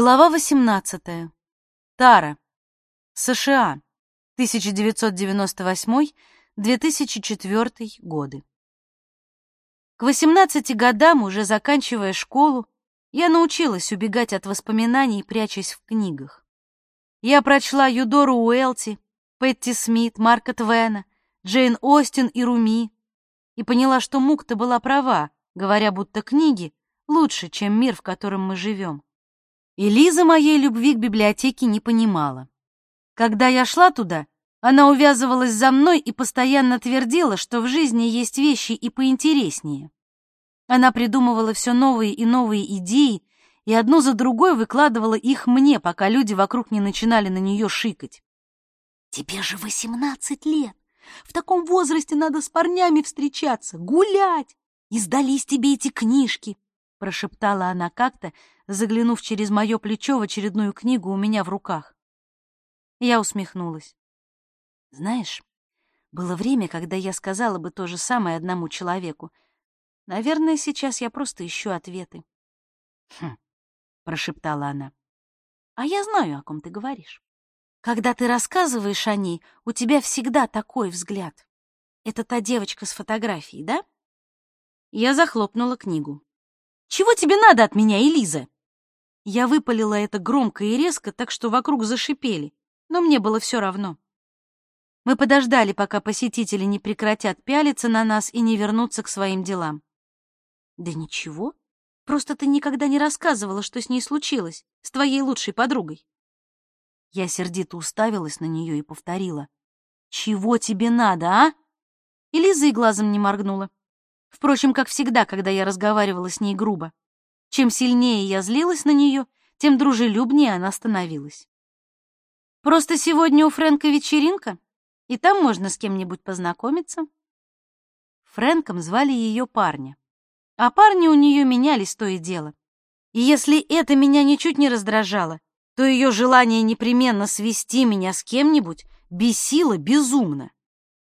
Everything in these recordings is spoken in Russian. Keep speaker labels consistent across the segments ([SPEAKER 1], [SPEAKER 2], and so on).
[SPEAKER 1] Глава 18. Тара. США. 1998-2004 годы. К 18 годам, уже заканчивая школу, я научилась убегать от воспоминаний, прячась в книгах. Я прочла Юдору Уэлти, Петти Смит, Марка Твена, Джейн Остин и Руми и поняла, что Мукта была права, говоря, будто книги лучше, чем мир, в котором мы живем. И Лиза моей любви к библиотеке не понимала. Когда я шла туда, она увязывалась за мной и постоянно твердила, что в жизни есть вещи и поинтереснее. Она придумывала все новые и новые идеи, и одну за другой выкладывала их мне, пока люди вокруг не начинали на нее шикать. «Тебе же восемнадцать лет! В таком возрасте надо с парнями встречаться, гулять! И сдались тебе эти книжки!» — прошептала она как-то, заглянув через мое плечо в очередную книгу у меня в руках. Я усмехнулась. Знаешь, было время, когда я сказала бы то же самое одному человеку. Наверное, сейчас я просто ищу ответы. «Хм», — прошептала она. «А я знаю, о ком ты говоришь. Когда ты рассказываешь о ней, у тебя всегда такой взгляд. Это та девочка с фотографией, да?» Я захлопнула книгу. «Чего тебе надо от меня, Элиза?» Я выпалила это громко и резко, так что вокруг зашипели, но мне было все равно. Мы подождали, пока посетители не прекратят пялиться на нас и не вернутся к своим делам. Да ничего, просто ты никогда не рассказывала, что с ней случилось, с твоей лучшей подругой. Я сердито уставилась на нее и повторила. «Чего тебе надо, а?» И Лиза и глазом не моргнула. Впрочем, как всегда, когда я разговаривала с ней грубо. Чем сильнее я злилась на нее, тем дружелюбнее она становилась. Просто сегодня у Фрэнка вечеринка, и там можно с кем-нибудь познакомиться. Фрэнком звали ее парня. А парни у нее менялись то и дело. И если это меня ничуть не раздражало, то ее желание непременно свести меня с кем-нибудь бесило безумно.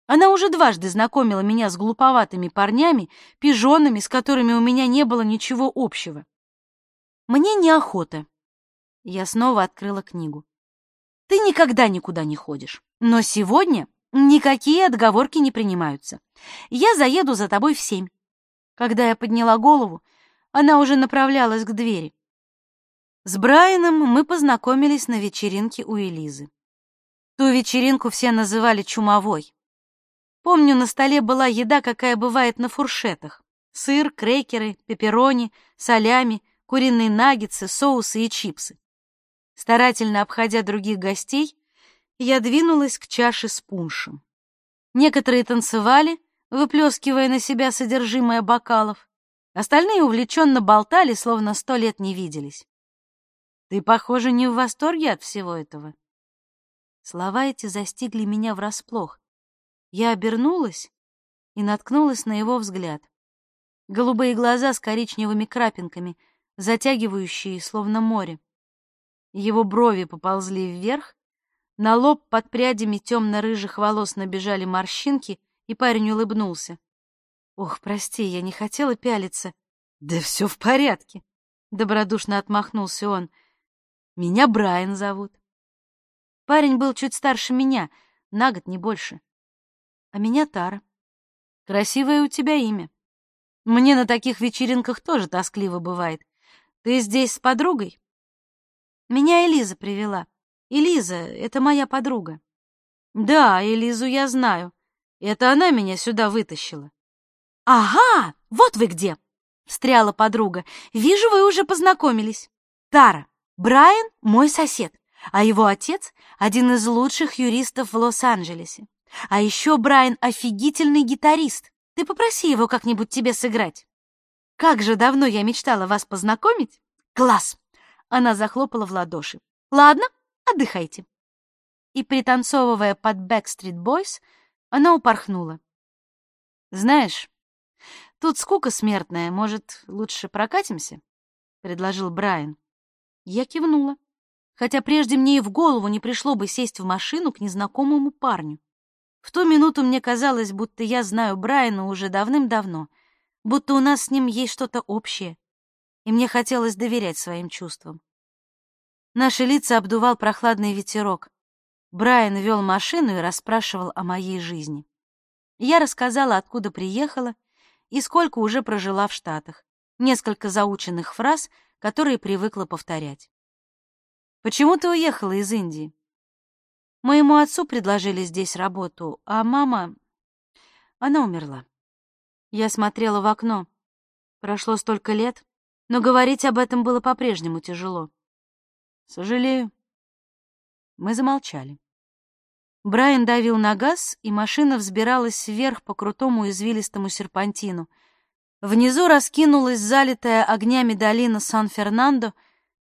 [SPEAKER 1] Она уже дважды знакомила меня с глуповатыми парнями, пижонами, с которыми у меня не было ничего общего. Мне неохота. Я снова открыла книгу. Ты никогда никуда не ходишь, но сегодня никакие отговорки не принимаются. Я заеду за тобой в семь. Когда я подняла голову, она уже направлялась к двери. С Брайаном мы познакомились на вечеринке у Элизы. Ту вечеринку все называли чумовой. Помню, на столе была еда, какая бывает на фуршетах. Сыр, крекеры, пепперони, солями, куриные наггетсы, соусы и чипсы. Старательно обходя других гостей, я двинулась к чаше с пуншем. Некоторые танцевали, выплескивая на себя содержимое бокалов. Остальные увлеченно болтали, словно сто лет не виделись. «Ты, похоже, не в восторге от всего этого». Слова эти застигли меня врасплох. Я обернулась и наткнулась на его взгляд. Голубые глаза с коричневыми крапинками, затягивающие, словно море. Его брови поползли вверх, на лоб под прядями темно-рыжих волос набежали морщинки, и парень улыбнулся. «Ох, прости, я не хотела пялиться». «Да все в порядке», — добродушно отмахнулся он. «Меня Брайан зовут». Парень был чуть старше меня, на год не больше а меня Тара. Красивое у тебя имя. Мне на таких вечеринках тоже тоскливо бывает. Ты здесь с подругой? Меня Элиза привела. Элиза — это моя подруга. Да, Элизу я знаю. Это она меня сюда вытащила. Ага, вот вы где! Встряла подруга. Вижу, вы уже познакомились. Тара, Брайан — мой сосед, а его отец — один из лучших юристов в Лос-Анджелесе. А еще Брайан офигительный гитарист. Ты попроси его как-нибудь тебе сыграть. Как же давно я мечтала вас познакомить. Класс! Она захлопала в ладоши. Ладно, отдыхайте. И пританцовывая под Backstreet Boys, она упорхнула. Знаешь, тут скука смертная, может, лучше прокатимся? предложил Брайан. Я кивнула, хотя прежде мне и в голову не пришло бы сесть в машину к незнакомому парню. В ту минуту мне казалось, будто я знаю Брайана уже давным-давно, будто у нас с ним есть что-то общее, и мне хотелось доверять своим чувствам. Наши лица обдувал прохладный ветерок. Брайан вел машину и расспрашивал о моей жизни. Я рассказала, откуда приехала и сколько уже прожила в Штатах. Несколько заученных фраз, которые привыкла повторять. «Почему ты уехала из Индии?» «Моему отцу предложили здесь работу, а мама...» Она умерла. Я смотрела в окно. Прошло столько лет, но говорить об этом было по-прежнему тяжело. «Сожалею». Мы замолчали. Брайан давил на газ, и машина взбиралась вверх по крутому извилистому серпантину. Внизу раскинулась залитая огнями долина Сан-Фернандо,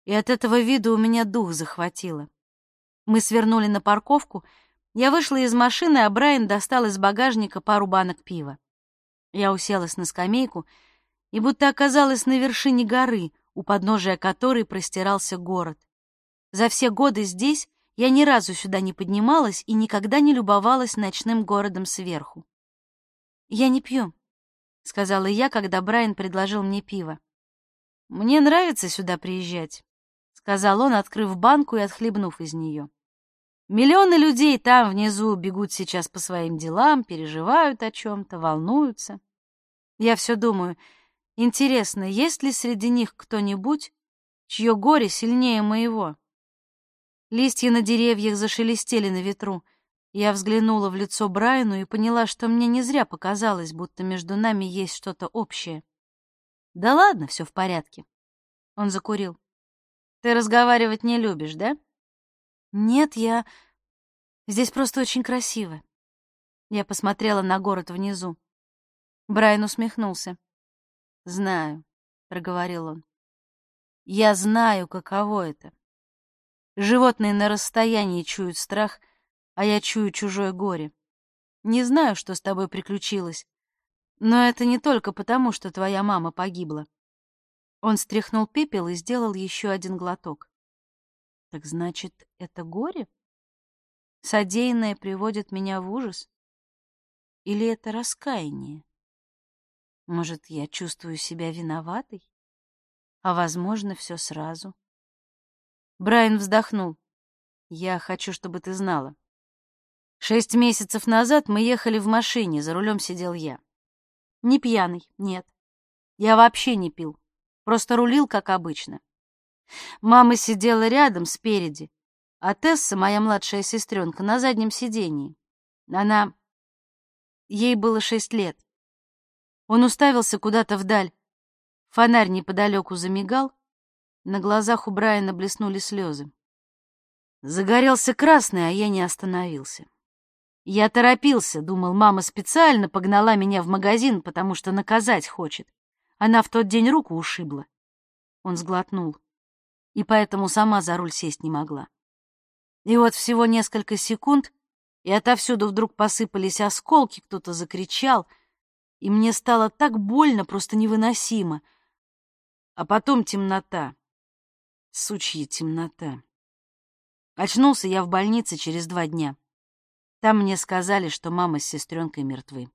[SPEAKER 1] и от этого вида у меня дух захватило. Мы свернули на парковку, я вышла из машины, а Брайан достал из багажника пару банок пива. Я уселась на скамейку и будто оказалась на вершине горы, у подножия которой простирался город. За все годы здесь я ни разу сюда не поднималась и никогда не любовалась ночным городом сверху. «Я не пью», — сказала я, когда Брайан предложил мне пиво. «Мне нравится сюда приезжать», — сказал он, открыв банку и отхлебнув из нее. «Миллионы людей там внизу бегут сейчас по своим делам, переживают о чем-то, волнуются. Я все думаю, интересно, есть ли среди них кто-нибудь, чье горе сильнее моего?» Листья на деревьях зашелестели на ветру. Я взглянула в лицо Брайану и поняла, что мне не зря показалось, будто между нами есть что-то общее. «Да ладно, все в порядке». Он закурил. «Ты разговаривать не любишь, да?» «Нет, я... Здесь просто очень красиво». Я посмотрела на город внизу. Брайан усмехнулся. «Знаю», — проговорил он. «Я знаю, каково это Животные на расстоянии чуют страх, а я чую чужое горе. Не знаю, что с тобой приключилось, но это не только потому, что твоя мама погибла. Он стряхнул пепел и сделал еще один глоток. Так значит, это горе? Содеянное приводит меня в ужас? Или это раскаяние? Может, я чувствую себя виноватой? А, возможно, все сразу. Брайан вздохнул. «Я хочу, чтобы ты знала. Шесть месяцев назад мы ехали в машине, за рулем сидел я. Не пьяный, нет. Я вообще не пил, просто рулил, как обычно. Мама сидела рядом, спереди, а Тесса, моя младшая сестренка, на заднем сидении. Она... Ей было шесть лет. Он уставился куда-то вдаль. Фонарь неподалеку замигал, на глазах у Брайана блеснули слезы. Загорелся красный, а я не остановился. Я торопился, думал, мама специально погнала меня в магазин, потому что наказать хочет. Она в тот день руку ушибла. Он сглотнул, и поэтому сама за руль сесть не могла. И вот всего несколько секунд, и отовсюду вдруг посыпались осколки, кто-то закричал, и мне стало так больно, просто невыносимо. А потом темнота. Сучья темнота. Очнулся я в больнице через два дня. Там мне сказали, что мама с сестренкой мертвы.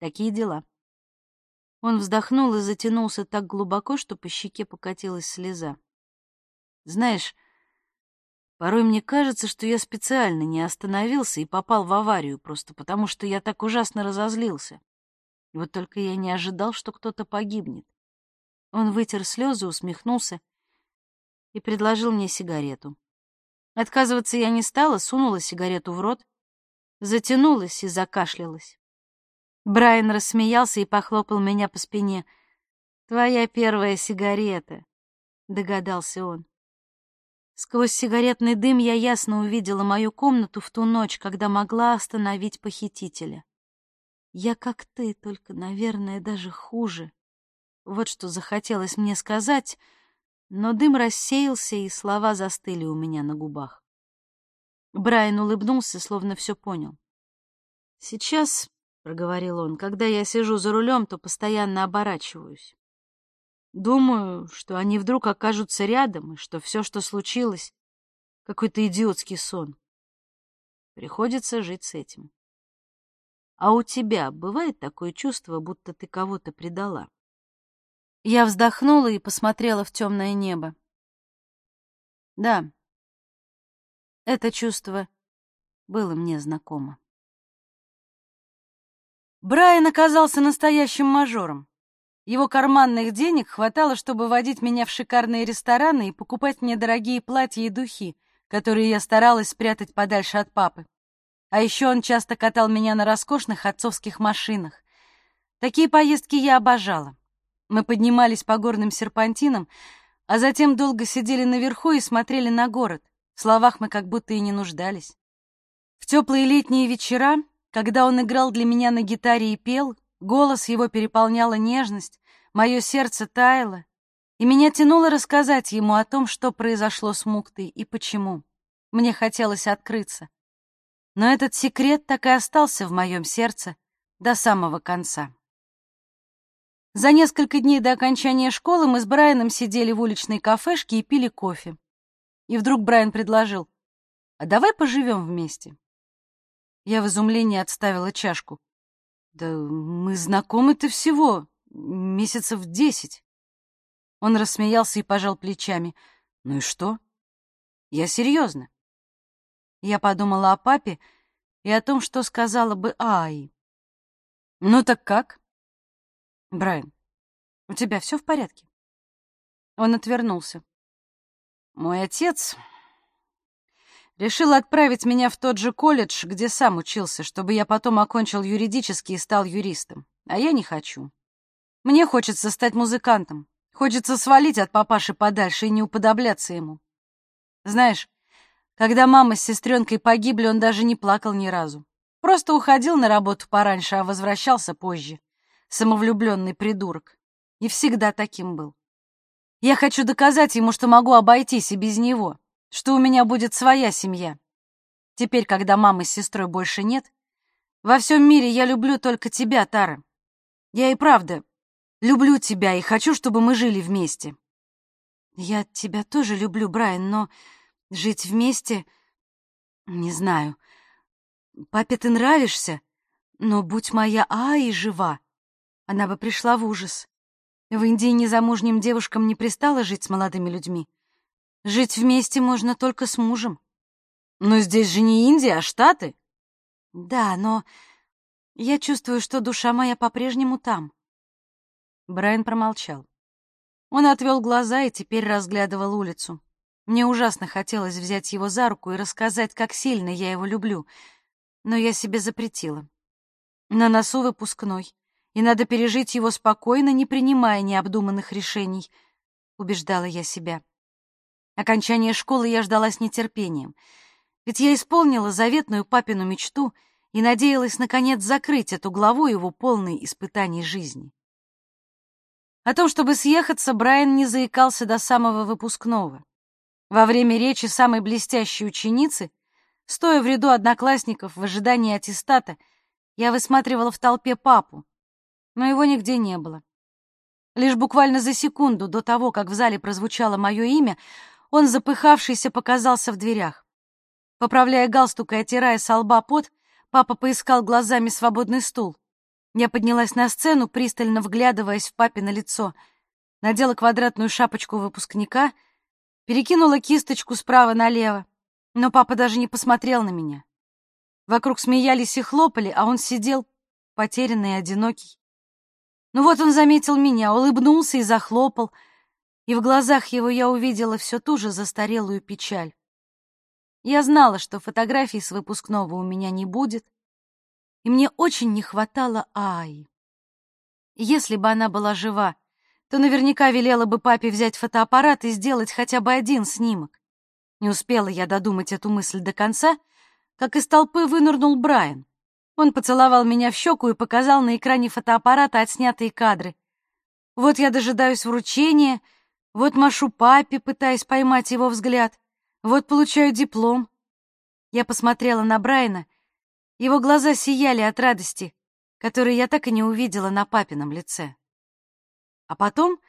[SPEAKER 1] Такие дела. Он вздохнул и затянулся так глубоко, что по щеке покатилась слеза. Знаешь, порой мне кажется, что я специально не остановился и попал в аварию, просто потому что я так ужасно разозлился. Вот только я не ожидал, что кто-то погибнет. Он вытер слезы, усмехнулся и предложил мне сигарету. Отказываться я не стала, сунула сигарету в рот, затянулась и закашлялась. Брайан рассмеялся и похлопал меня по спине. «Твоя первая сигарета», — догадался он. Сквозь сигаретный дым я ясно увидела мою комнату в ту ночь, когда могла остановить похитителя. Я как ты, только, наверное, даже хуже. Вот что захотелось мне сказать — но дым рассеялся, и слова застыли у меня на губах. Брайан улыбнулся, словно все понял. «Сейчас», — проговорил он, — «когда я сижу за рулем, то постоянно оборачиваюсь. Думаю, что они вдруг окажутся рядом, и что все, что случилось, — какой-то идиотский сон. Приходится жить с этим. А у тебя бывает такое чувство, будто ты кого-то предала?» Я вздохнула и посмотрела в темное небо. Да, это чувство было мне знакомо. Брайан оказался настоящим мажором. Его карманных денег хватало, чтобы водить меня в шикарные рестораны и покупать мне дорогие платья и духи, которые я старалась спрятать подальше от папы. А еще он часто катал меня на роскошных отцовских машинах. Такие поездки я обожала. Мы поднимались по горным серпантинам, а затем долго сидели наверху и смотрели на город. В словах мы как будто и не нуждались. В теплые летние вечера, когда он играл для меня на гитаре и пел, Голос его переполняла нежность, мое сердце таяло, и меня тянуло рассказать ему о том, что произошло с Муктой и почему. Мне хотелось открыться. Но этот секрет так и остался в моем сердце до самого конца. За несколько дней до окончания школы мы с Брайаном сидели в уличной кафешке и пили кофе. И вдруг Брайан предложил, «А давай поживем вместе?» Я в изумлении отставила чашку. Да мы знакомы-то всего месяцев десять. Он рассмеялся и пожал плечами. Ну и что? Я серьезно. Я подумала о папе и о том, что сказала бы Ай. Ну так как? Брайан, у тебя все в порядке? Он отвернулся. Мой отец Решил отправить меня в тот же колледж, где сам учился, чтобы я потом окончил юридический и стал юристом. А я не хочу. Мне хочется стать музыкантом. Хочется свалить от папаши подальше и не уподобляться ему. Знаешь, когда мама с сестренкой погибли, он даже не плакал ни разу. Просто уходил на работу пораньше, а возвращался позже. Самовлюбленный придурок. И всегда таким был. Я хочу доказать ему, что могу обойтись и без него что у меня будет своя семья. Теперь, когда мамы с сестрой больше нет, во всем мире я люблю только тебя, Тара. Я и правда люблю тебя и хочу, чтобы мы жили вместе. Я тебя тоже люблю, Брайан, но жить вместе... Не знаю. Папе ты нравишься, но будь моя Аи жива, она бы пришла в ужас. В Индии незамужним девушкам не пристало жить с молодыми людьми. Жить вместе можно только с мужем. Но здесь же не Индия, а Штаты. Да, но я чувствую, что душа моя по-прежнему там. Брайан промолчал. Он отвел глаза и теперь разглядывал улицу. Мне ужасно хотелось взять его за руку и рассказать, как сильно я его люблю, но я себе запретила. На носу выпускной, и надо пережить его спокойно, не принимая необдуманных решений, убеждала я себя. Окончание школы я ждала с нетерпением, ведь я исполнила заветную папину мечту и надеялась, наконец, закрыть эту главу его полной испытаний жизни. О том, чтобы съехаться, Брайан не заикался до самого выпускного. Во время речи самой блестящей ученицы, стоя в ряду одноклассников в ожидании аттестата, я высматривала в толпе папу, но его нигде не было. Лишь буквально за секунду до того, как в зале прозвучало мое имя, он, запыхавшийся, показался в дверях. Поправляя галстук и отирая со лба пот, папа поискал глазами свободный стул. Я поднялась на сцену, пристально вглядываясь в папино лицо, надела квадратную шапочку выпускника, перекинула кисточку справа налево, но папа даже не посмотрел на меня. Вокруг смеялись и хлопали, а он сидел, потерянный и одинокий. Ну вот он заметил меня, улыбнулся и захлопал — и в глазах его я увидела все ту же застарелую печаль. Я знала, что фотографий с выпускного у меня не будет, и мне очень не хватало Аи. Если бы она была жива, то наверняка велела бы папе взять фотоаппарат и сделать хотя бы один снимок. Не успела я додумать эту мысль до конца, как из толпы вынырнул Брайан. Он поцеловал меня в щеку и показал на экране фотоаппарата отснятые кадры. Вот я дожидаюсь вручения — вот машу папе, пытаясь поймать его взгляд. Вот получаю диплом. Я посмотрела на Брайана. Его глаза сияли от радости, которую я так и не увидела на папином лице. А потом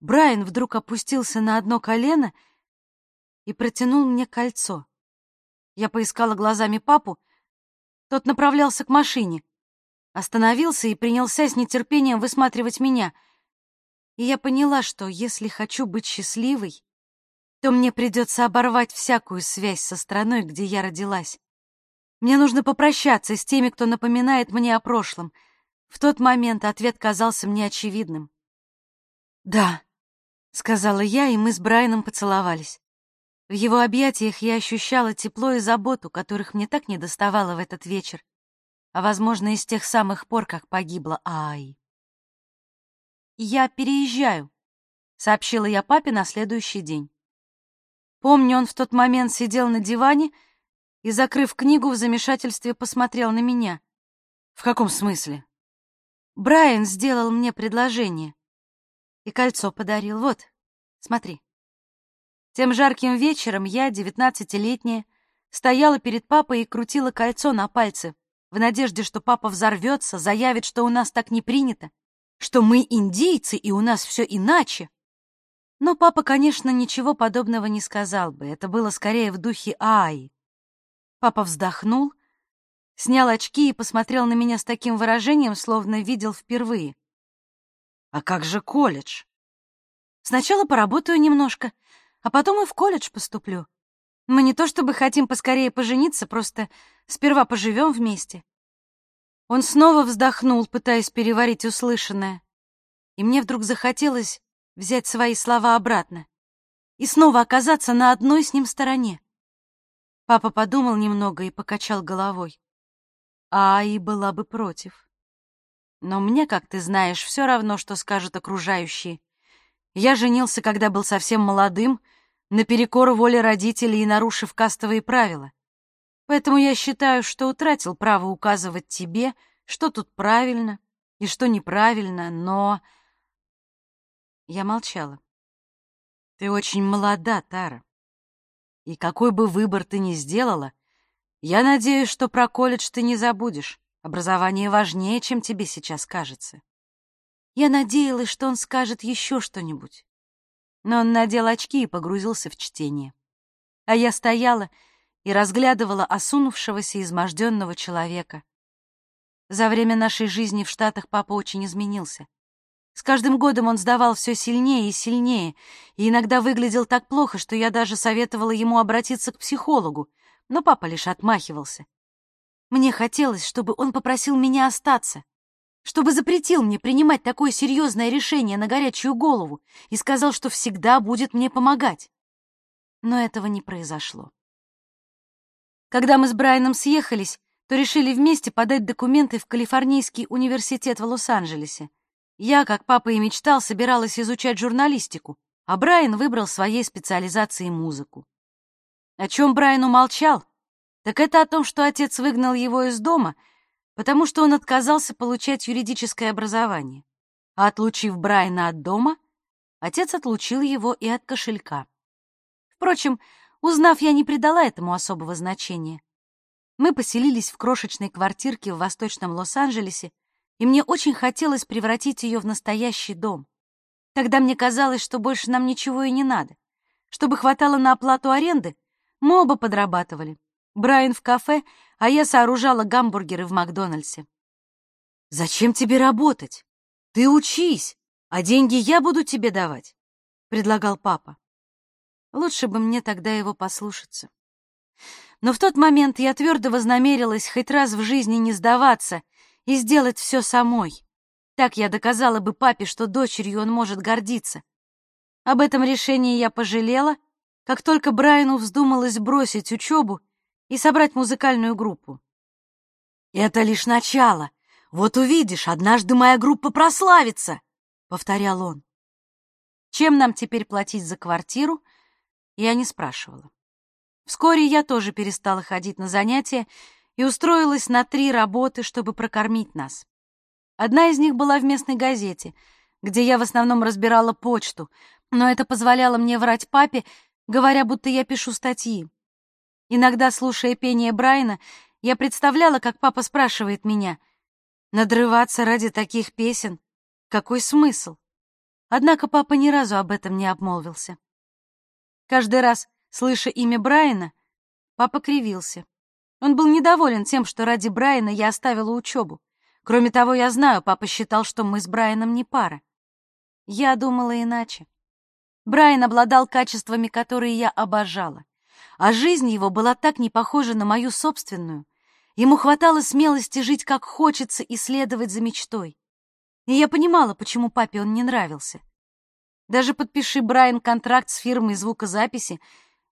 [SPEAKER 1] Брайан вдруг опустился на одно колено и протянул мне кольцо. Я поискала глазами папу. Тот направлялся к машине, остановился и принялся с нетерпением высматривать меня — и я поняла, что если хочу быть счастливой, то мне придется оборвать всякую связь со страной, где я родилась. Мне нужно попрощаться с теми, кто напоминает мне о прошлом. В тот момент ответ казался мне очевидным. «Да», — сказала я, и мы с Брайаном поцеловались. В его объятиях я ощущала тепло и заботу, которых мне так недоставало в этот вечер, а, возможно, из тех самых пор, как погибла Ай. «Я переезжаю», — сообщила я папе на следующий день. Помню, он в тот момент сидел на диване и, закрыв книгу, в замешательстве посмотрел на меня. «В каком смысле?» «Брайан сделал мне предложение и кольцо подарил. Вот, смотри». Тем жарким вечером я, девятнадцатилетняя, стояла перед папой и крутила кольцо на пальце, в надежде, что папа взорвется, заявит, что у нас так не принято, что мы индейцы и у нас все иначе. Но папа, конечно, ничего подобного не сказал бы, это было скорее в духе Аи. Папа вздохнул, снял очки и посмотрел на меня с таким выражением, словно видел впервые. «А как же колледж?» «Сначала поработаю немножко, а потом и в колледж поступлю. Мы не то чтобы хотим поскорее пожениться, просто сперва поживем вместе. Он снова вздохнул, пытаясь переварить услышанное. И мне вдруг захотелось взять свои слова обратно и снова оказаться на одной с ним стороне. Папа подумал немного и покачал головой. А и была бы против. Но мне, как ты знаешь, все равно, что скажут окружающие. Я женился, когда был совсем молодым, наперекор воле родителей и нарушив кастовые правила. Поэтому я считаю, что утратил право указывать тебе, что тут правильно и что неправильно, но... Я молчала. Ты очень молода, Тара. И какой бы выбор ты ни сделала, я надеюсь, что про колледж ты не забудешь. Образование важнее, чем тебе сейчас кажется. Я надеялась, что он скажет еще что-нибудь. Но он надел очки и погрузился в чтение. А я стояла и разглядывала осунувшегося изможденного человека. За время нашей жизни в Штатах папа очень изменился. С каждым годом он сдавал все сильнее и сильнее, и иногда выглядел так плохо, что я даже советовала ему обратиться к психологу, но папа лишь отмахивался. Мне хотелось, чтобы он попросил меня остаться, чтобы запретил мне принимать такое серьезное решение на горячую голову и сказал, что всегда будет мне помогать. Но этого не произошло. Когда мы с Брайаном съехались, то решили вместе подать документы в Калифорнийский университет в Лос-Анджелесе. Я, как папа и мечтал, собиралась изучать журналистику, а Брайан выбрал своей специализацией музыку. О чем Брайан умолчал, так это о том, что отец выгнал его из дома — потому что он отказался получать юридическое образование. А отлучив Брайана от дома, отец отлучил его и от кошелька. Впрочем, узнав, я не придала этому особого значения. Мы поселились в крошечной квартирке в восточном Лос-Анджелесе, и мне очень хотелось превратить ее в настоящий дом. Тогда мне казалось, что больше нам ничего и не надо. Чтобы хватало на оплату аренды, мы оба подрабатывали. Брайан в кафе, а я сооружала гамбургеры в Макдональдсе. «Зачем тебе работать? Ты учись, а деньги я буду тебе давать», — предлагал папа. Лучше бы мне тогда его послушаться. Но в тот момент я твердо вознамерилась хоть раз в жизни не сдаваться и сделать все самой. Так я доказала бы папе, что дочерью он может гордиться. Об этом решении я пожалела, как только Брайану вздумалось бросить учебу и собрать музыкальную группу. «Это лишь начало. Вот увидишь, однажды моя группа прославится», — повторял он. Чем нам теперь платить за квартиру, я не спрашивала. Вскоре я тоже перестала ходить на занятия и устроилась на три работы, чтобы прокормить нас. Одна из них была в местной газете, где я в основном разбирала почту, но это позволяло мне врать папе, говоря, будто я пишу статьи. Иногда, слушая пение Брайана, я представляла, как папа спрашивает меня, «Надрываться ради таких песен? Какой смысл?» Однако папа ни разу об этом не обмолвился. Каждый раз, слыша имя Брайана, папа кривился. Он был недоволен тем, что ради Брайана я оставила учебу. Кроме того, я знаю, папа считал, что мы с Брайаном не пара. Я думала иначе. Брайан обладал качествами, которые я обожала, а жизнь его была так не похожа на мою собственную. Ему хватало смелости жить как хочется и следовать за мечтой. И я понимала, почему папе он не нравился. Даже подпиши Брайан контракт с фирмой звукозаписи,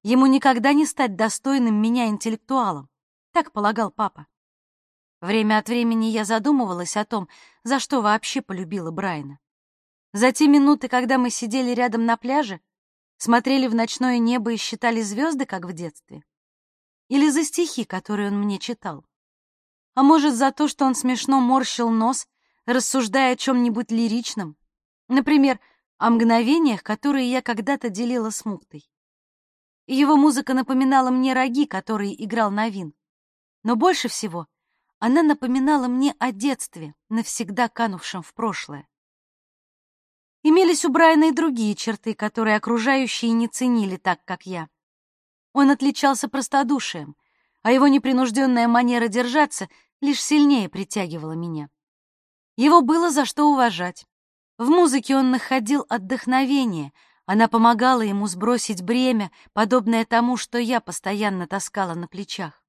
[SPEAKER 1] ему никогда не стать достойным меня интеллектуалом. Так полагал папа. Время от времени я задумывалась о том, за что вообще полюбила Брайана. За те минуты, когда мы сидели рядом на пляже, смотрели в ночное небо и считали звезды, как в детстве? Или за стихи, которые он мне читал? А может, за то, что он смешно морщил нос, рассуждая о чем-нибудь лиричном? Например, о мгновениях, которые я когда-то делила с Муктой. Его музыка напоминала мне роги, которые играл Новин. Но больше всего она напоминала мне о детстве, навсегда канувшем в прошлое. Имелись у Брайана и другие черты, которые окружающие не ценили так, как я. Он отличался простодушием, а его непринужденная манера держаться лишь сильнее притягивала меня. Его было за что уважать. В музыке он находил отдохновение, она помогала ему сбросить бремя, подобное тому, что я постоянно таскала на плечах.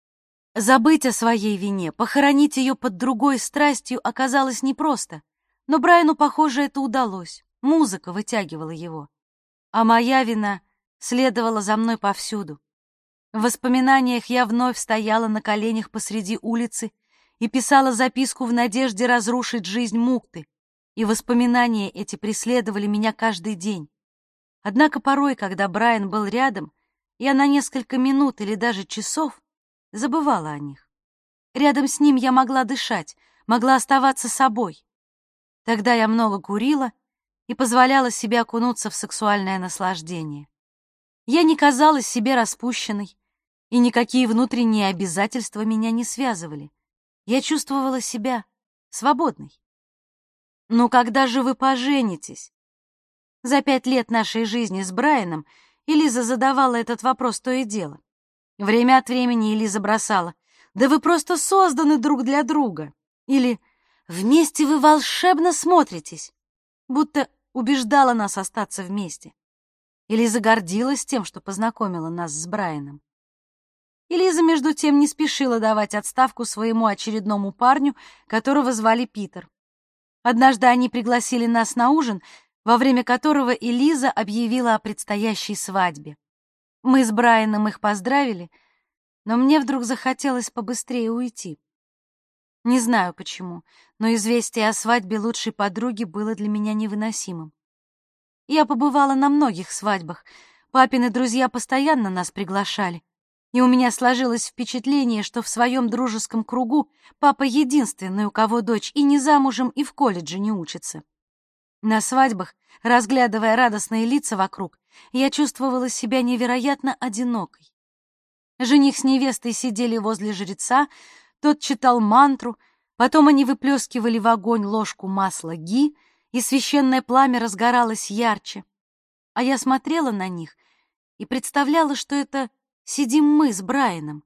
[SPEAKER 1] Забыть о своей вине, похоронить ее под другой страстью оказалось непросто, но Брайану, похоже, это удалось. Музыка вытягивала его. А моя вина следовала за мной повсюду. В воспоминаниях я вновь стояла на коленях посреди улицы и писала записку в надежде разрушить жизнь Мукты, и воспоминания эти преследовали меня каждый день. Однако порой, когда Брайан был рядом, я на несколько минут или даже часов забывала о них. Рядом с ним я могла дышать, могла оставаться собой. Тогда я много курила и позволяла себе окунуться в сексуальное наслаждение. Я не казалась себе распущенной, и никакие внутренние обязательства меня не связывали. Я чувствовала себя свободной. «Ну когда же вы поженитесь?» За пять лет нашей жизни с Брайаном Элиза задавала этот вопрос то и дело. Время от времени Элиза бросала «Да вы просто созданы друг для друга» или «Вместе вы волшебно смотритесь», будто убеждала нас остаться вместе. Элиза гордилась тем, что познакомила нас с Брайаном. Элиза, между тем, не спешила давать отставку своему очередному парню, которого звали Питер. Однажды они пригласили нас на ужин, во время которого Элиза объявила о предстоящей свадьбе. Мы с Брайаном их поздравили, но мне вдруг захотелось побыстрее уйти. Не знаю почему, но известие о свадьбе лучшей подруги было для меня невыносимым. Я побывала на многих свадьбах, папины друзья постоянно нас приглашали, и у меня сложилось впечатление, что в своем дружеском кругу папа единственный, у кого дочь и не замужем, и в колледже не учится. На свадьбах, разглядывая радостные лица вокруг, я чувствовала себя невероятно одинокой. Жених с невестой сидели возле жреца, тот читал мантру, потом они выплескивали в огонь ложку масла ги, и священное пламя разгоралось ярче. А я смотрела на них и представляла, что это сидим мы с Брайаном.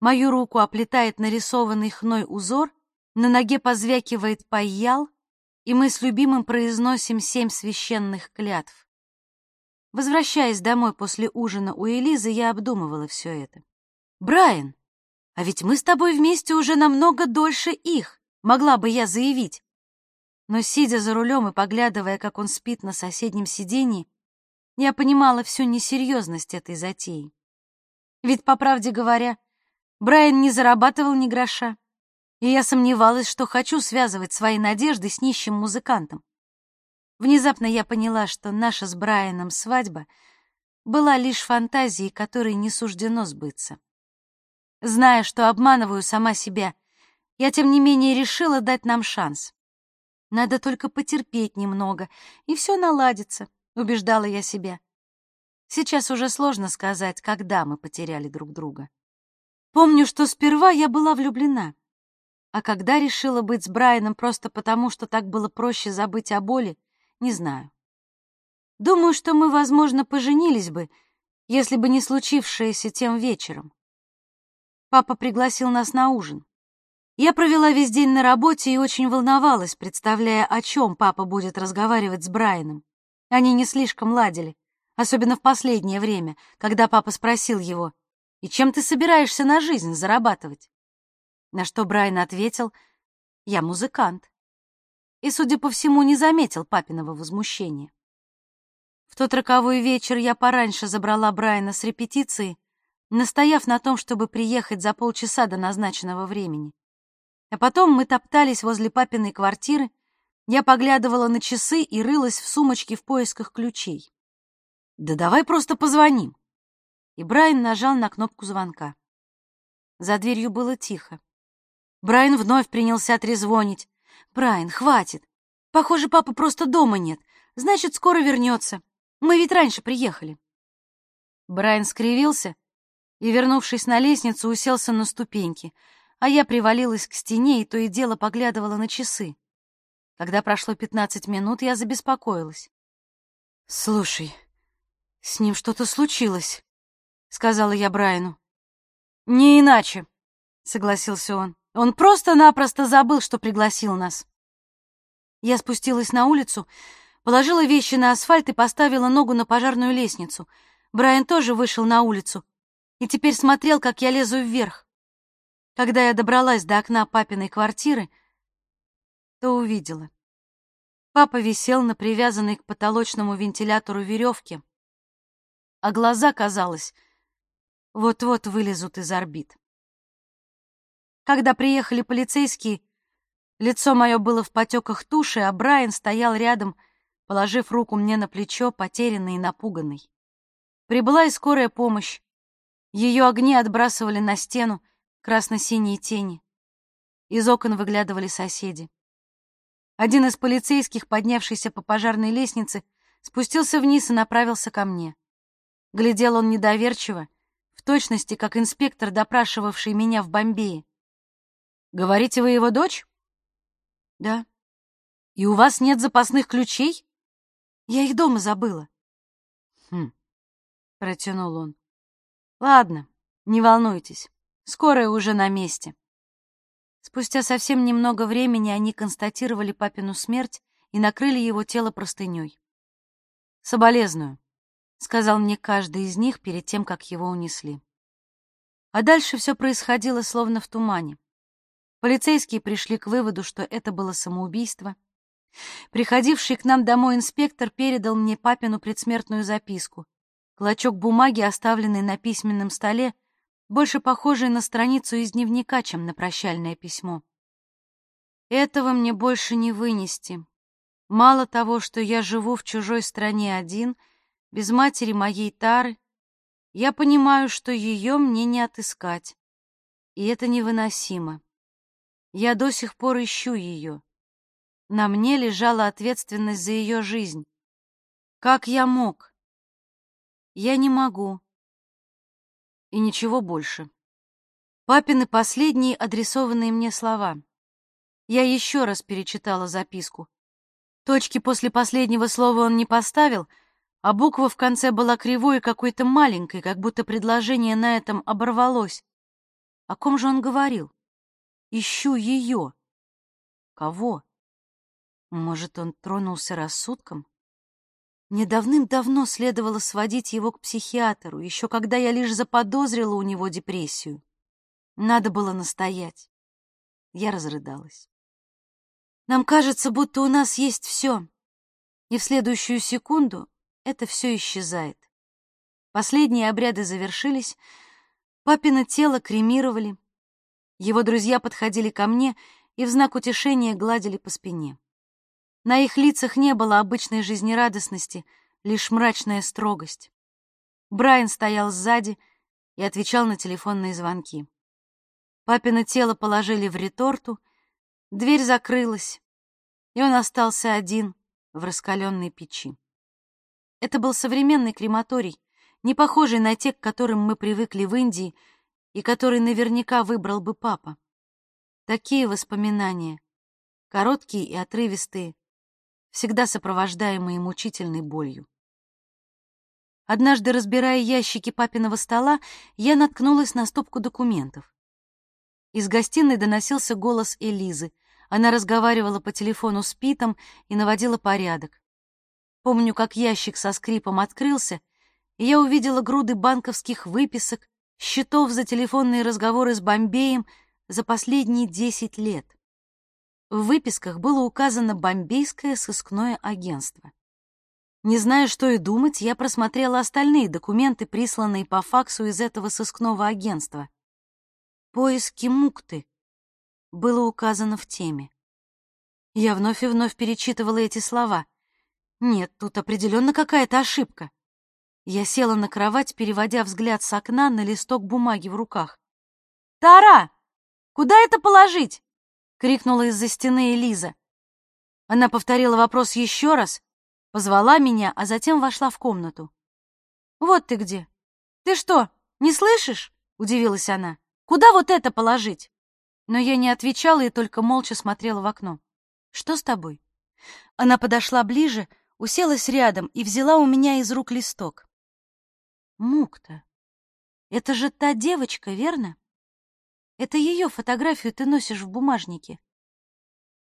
[SPEAKER 1] Мою руку оплетает нарисованный хной узор, на ноге позвякивает пайял, и мы с любимым произносим семь священных клятв. Возвращаясь домой после ужина у Элизы, я обдумывала все это. «Брайан!» А ведь мы с тобой вместе уже намного дольше их, могла бы я заявить. Но, сидя за рулем и поглядывая, как он спит на соседнем сиденье, я понимала всю несерьезность этой затеи. Ведь, по правде говоря, Брайан не зарабатывал ни гроша, и я сомневалась, что хочу связывать свои надежды с нищим музыкантом. Внезапно я поняла, что наша с Брайаном свадьба была лишь фантазией, которой не суждено сбыться. Зная, что обманываю сама себя, я, тем не менее, решила дать нам шанс. Надо только потерпеть немного, и все наладится, убеждала я себя. Сейчас уже сложно сказать, когда мы потеряли друг друга. Помню, что сперва я была влюблена, а когда решила быть с Брайаном просто потому, что так было проще забыть о боли, не знаю. Думаю, что мы, возможно, поженились бы, если бы не случившееся тем вечером. Папа пригласил нас на ужин. Я провела весь день на работе и очень волновалась, представляя, о чем папа будет разговаривать с Брайаном. Они не слишком ладили. Особенно в последнее время, когда папа спросил его, «И чем ты собираешься на жизнь зарабатывать?» На что Брайан ответил, «Я музыкант». И, судя по всему, не заметил папиного возмущения. В тот роковой вечер я пораньше забрала Брайана с репетиции, настояв на том, чтобы приехать за полчаса до назначенного времени. А потом мы топтались возле папиной квартиры, я поглядывала на часы и рылась в сумочке в поисках ключей. «Да давай просто позвоним!» И Брайан нажал на кнопку звонка. За дверью было тихо. Брайан вновь принялся трезвонить. «Брайан, хватит! Похоже, папы просто дома нет. Значит, скоро вернется. Мы ведь раньше приехали». Брайан скривился и, вернувшись на лестницу, уселся на ступеньки — а я привалилась к стене и то и дело поглядывала на часы. Когда прошло пятнадцать минут, я забеспокоилась. «Слушай, с ним что-то случилось», — сказала я Брайану. «Не иначе», — согласился он. «Он просто-напросто забыл, что пригласил нас». Я спустилась на улицу, положила вещи на асфальт и поставила ногу на пожарную лестницу. Брайан тоже вышел на улицу и теперь смотрел, как я лезу вверх. Когда я добралась до окна папиной квартиры, то увидела. Папа висел на привязанной к потолочному вентилятору веревке, а глаза, казалось, вот-вот вылезут из орбит. Когда приехали полицейские, лицо мое было в потеках туши, а Брайан стоял рядом, положив руку мне на плечо, потерянный и напуганный. Прибыла и скорая помощь. Ее огни отбрасывали на стену, красно-синие тени. Из окон выглядывали соседи. Один из полицейских, поднявшийся по пожарной лестнице, спустился вниз и направился ко мне. Глядел он недоверчиво, в точности, как инспектор, допрашивавший меня в Бомбее. «Говорите, вы его дочь?» «Да». «И у вас нет запасных ключей?» «Я их дома забыла». «Хм», — протянул он. «Ладно, не волнуйтесь. Скорая уже на месте. Спустя совсем немного времени они констатировали папину смерть и накрыли его тело простыней. «Соболезную», — сказал мне каждый из них перед тем, как его унесли. А дальше все происходило словно в тумане. Полицейские пришли к выводу, что это было самоубийство. Приходивший к нам домой инспектор передал мне папину предсмертную записку. Клочок бумаги, оставленный на письменном столе, больше похожей на страницу из дневника, чем на прощальное письмо. Этого мне больше не вынести. Мало того, что я живу в чужой стране один, без матери моей Тары, я понимаю, что ее мне не отыскать. И это невыносимо. Я до сих пор ищу ее. На мне лежала ответственность за ее жизнь. Как я мог? Я не могу и ничего больше. Папины последние адресованные мне слова. Я еще раз перечитала записку. Точки после последнего слова он не поставил, а буква в конце была кривой и какой-то маленькой, как будто предложение на этом оборвалось. О ком же он говорил? Ищу ее. Кого? Может, он тронулся рассудком? Мне давным-давно следовало сводить его к психиатру, еще когда я лишь заподозрила у него депрессию. Надо было настоять. Я разрыдалась. Нам кажется, будто у нас есть все, и в следующую секунду это все исчезает. Последние обряды завершились, папино тело кремировали, его друзья подходили ко мне и в знак утешения гладили по спине. На их лицах не было обычной жизнерадостности, лишь мрачная строгость. Брайан стоял сзади и отвечал на телефонные звонки. Папино тело положили в реторту, дверь закрылась, и он остался один в раскаленной печи. Это был современный крематорий, не похожий на те, к которым мы привыкли в Индии и который наверняка выбрал бы папа. Такие воспоминания, короткие и отрывистые, всегда сопровождаемые мучительной болью. Однажды, разбирая ящики папиного стола, я наткнулась на стопку документов. Из гостиной доносился голос Элизы. Она разговаривала по телефону с Питом и наводила порядок. Помню, как ящик со скрипом открылся, и я увидела груды банковских выписок, счетов за телефонные разговоры с Бомбеем за последние десять лет. В выписках было указано Бомбейское сыскное агентство. Не зная, что и думать, я просмотрела остальные документы, присланные по факсу из этого сыскного агентства. «Поиски Мукты» было указано в теме. Я вновь и вновь перечитывала эти слова. Нет, тут определенно какая-то ошибка. Я села на кровать, переводя взгляд с окна на листок бумаги в руках. «Тара! Куда это положить?» — крикнула из-за стены Элиза. Она повторила вопрос еще раз, позвала меня, а затем вошла в комнату. «Вот ты где! Ты что, не слышишь?» — удивилась она. «Куда вот это положить?» Но я не отвечала и только молча смотрела в окно. «Что с тобой?» Она подошла ближе, уселась рядом и взяла у меня из рук листок. «Мукта, это же та девочка, верно? Это ее фотографию ты носишь в бумажнике».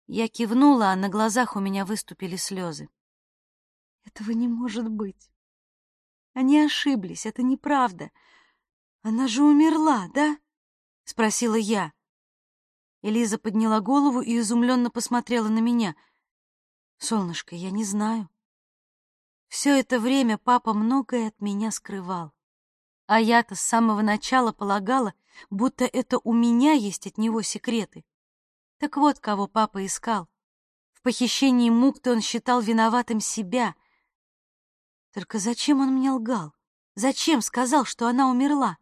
[SPEAKER 1] Я кивнула, а на глазах у меня выступили слезы. Этого не может быть. Они ошиблись, это неправда. Она же умерла, да? спросила я. Элиза подняла голову и изумленно посмотрела на меня. Солнышко, я не знаю. Все это время папа многое от меня скрывал. А я-то с самого начала полагала, будто это у меня есть от него секреты. Так вот, кого папа искал. В похищении Мукты он считал виноватым себя — только зачем он мне лгал? Зачем сказал, что она умерла?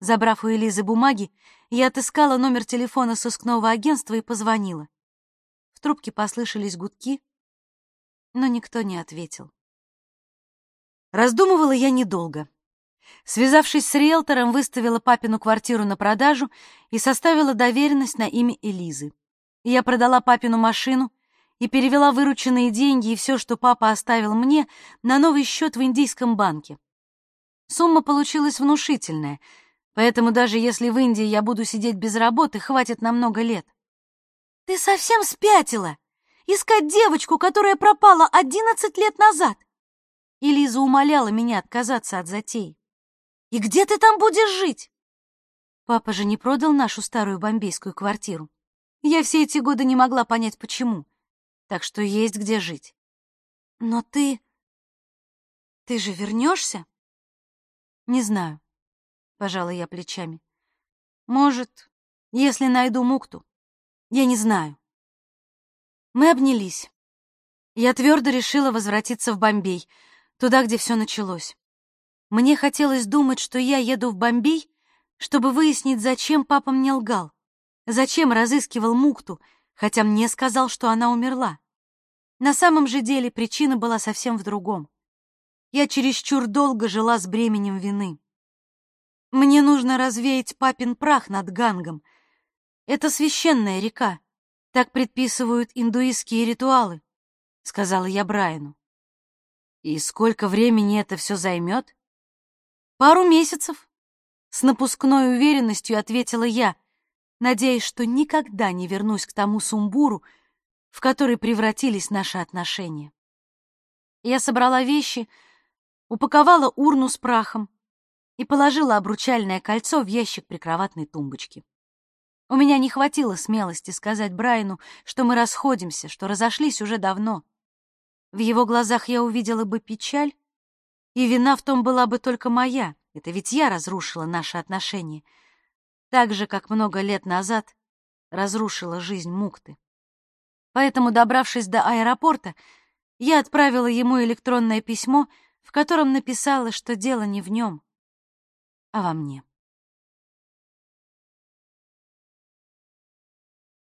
[SPEAKER 1] Забрав у Элизы бумаги, я отыскала номер телефона сыскного агентства и позвонила. В трубке послышались гудки, но никто не ответил. Раздумывала я недолго. Связавшись с риэлтором, выставила папину квартиру на продажу и составила доверенность на имя Элизы. Я продала папину машину, и перевела вырученные деньги и все, что папа оставил мне, на новый счет в индийском банке. Сумма получилась внушительная, поэтому даже если в Индии я буду сидеть без работы, хватит на много лет. «Ты совсем спятила! Искать девочку, которая пропала одиннадцать лет назад!» И Лиза умоляла меня отказаться от затей. «И где ты там будешь жить?» Папа же не продал нашу старую бомбейскую квартиру. Я все эти годы не могла понять, почему так что есть где жить. Но ты... Ты же вернешься? Не знаю, пожала я плечами. Может, если найду Мукту. Я не знаю. Мы обнялись. Я твердо решила возвратиться в Бомбей, туда, где все началось. Мне хотелось думать, что я еду в Бомбей, чтобы выяснить, зачем папа мне лгал, зачем разыскивал Мукту, хотя мне сказал, что она умерла. На самом же деле причина была совсем в другом. Я чересчур долго жила с бременем вины. Мне нужно развеять папин прах над Гангом. Это священная река. Так предписывают индуистские ритуалы, — сказала я Брайану. И сколько времени это все займет? Пару месяцев. С напускной уверенностью ответила я, надеясь, что никогда не вернусь к тому сумбуру, в который превратились наши отношения. Я собрала вещи, упаковала урну с прахом и положила обручальное кольцо в ящик прикроватной тумбочки. У меня не хватило смелости сказать Брайану, что мы расходимся, что разошлись уже давно. В его глазах я увидела бы печаль, и вина в том была бы только моя. Это ведь я разрушила наши отношения так же, как много лет назад разрушила жизнь Мукты. Поэтому, добравшись до аэропорта, я отправила ему электронное письмо, в котором написала, что дело не в нем, а во мне.